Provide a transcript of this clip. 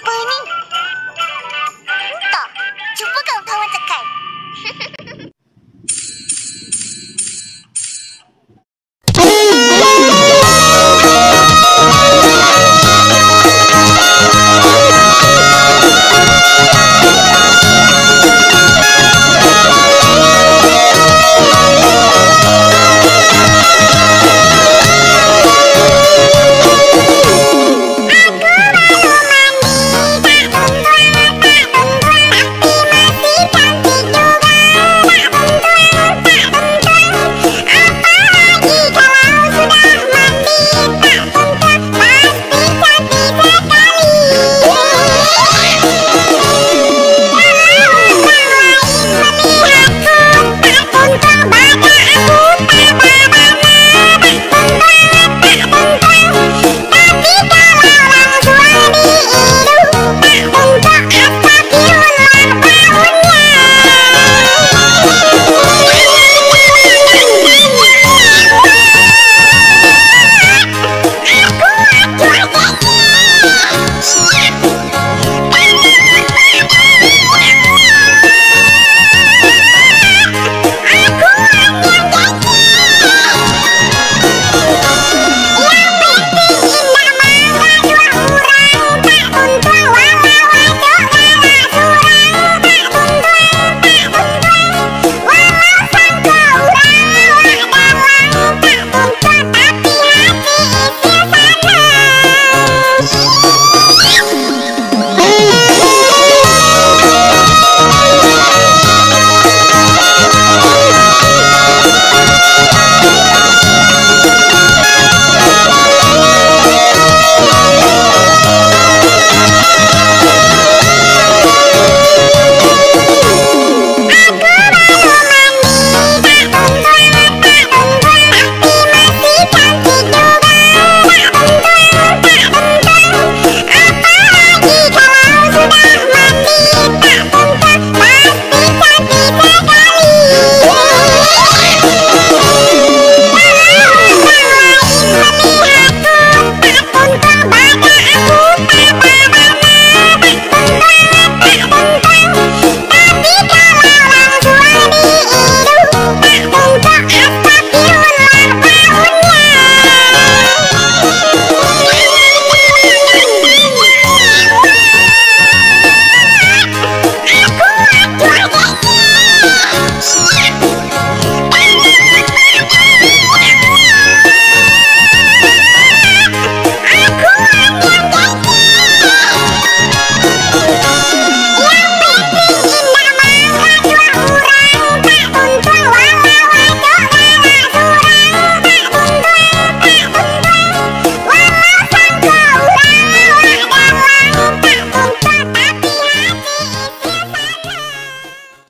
Bunny.